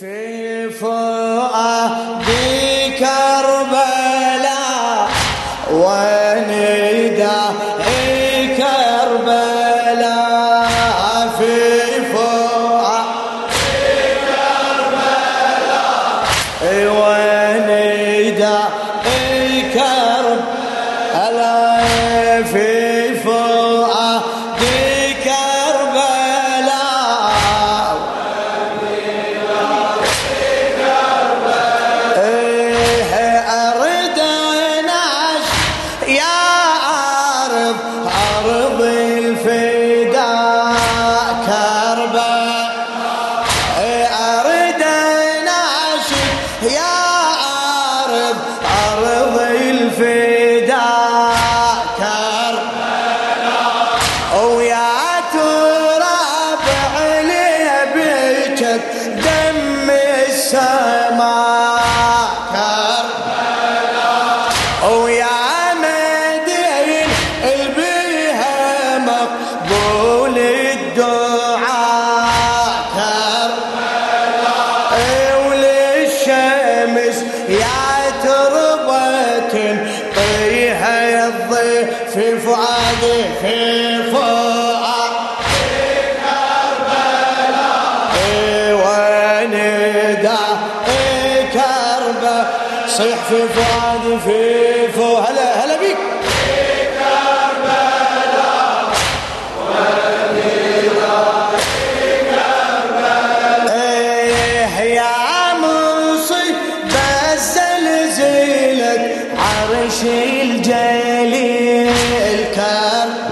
في فؤادي كربلاء ونداء كربلاء في فؤادي كربلاء ونداء كربلاء في ونداء كربة صيح في فؤاد في فو هلا هلا بيك. إيه عرش الجليل. كربلاء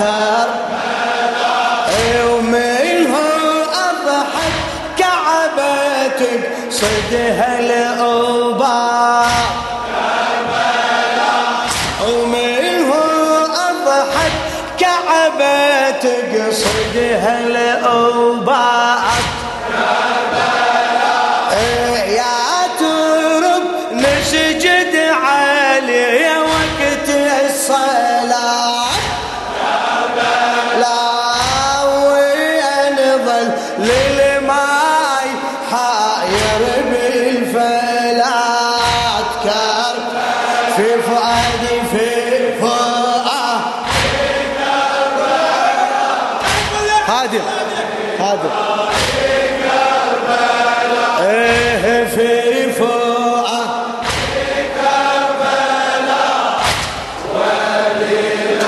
اثر ومنهم اضحت كعبتك صدها الأوبار ومنهم اضحت كعبتك صدها الأوبار هادر هادر إيه في فوقه كربلاء ولي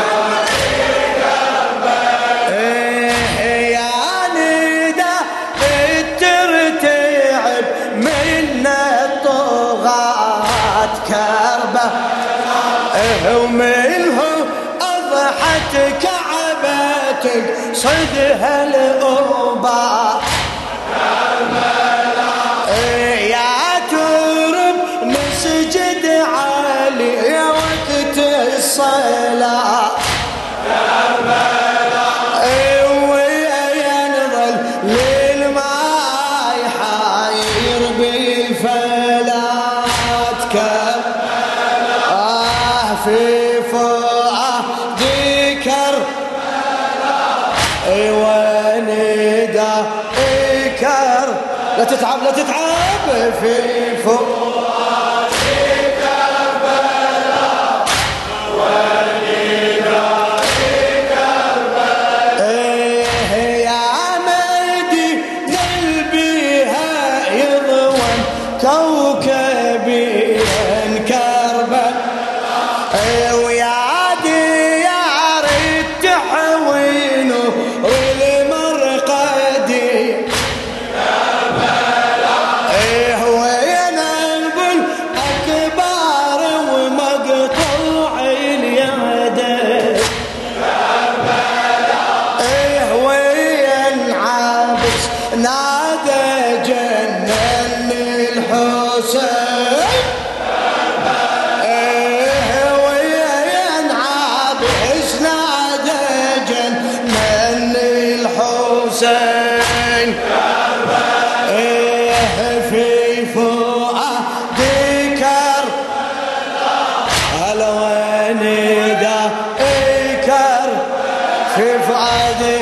كربلاء إيه يا ندى ترتعب من الطغاة كربلاء إيه ومن تقصدها الأربع لا تتعب لا تتعب. في فوق.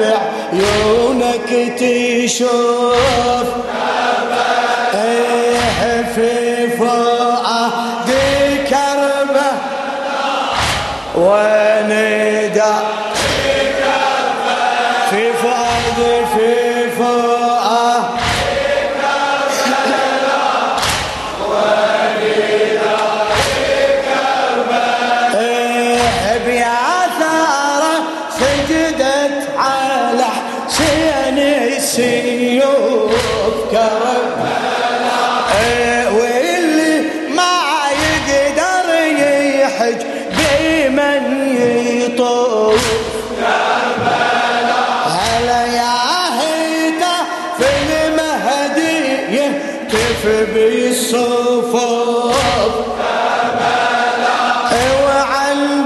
بعيونك تشوف الصفوف وعن ايوة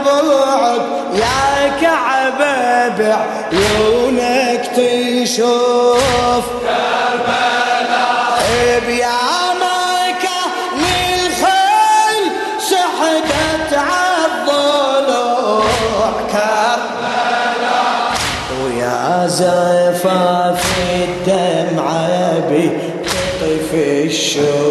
بعد يا كعبة بعيونك تشوف. إيه بيامك للخيل سحقت عالضلوع كربلاء. ويا الدمعة الشوق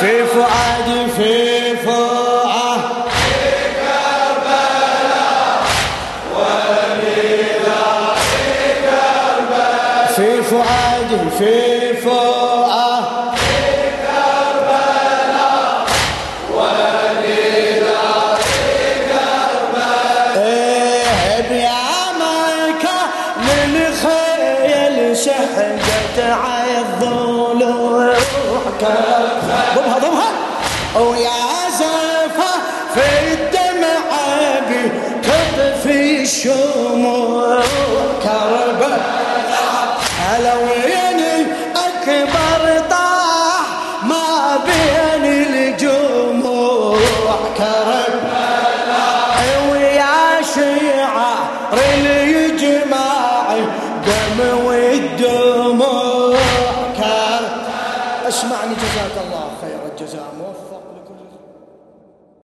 في فؤادي في فؤاد في فؤادي في فؤاد إيه بيامك للخيل ويا زفا في الدمع بتطفي الشموع. كربلاء على وين أكبر.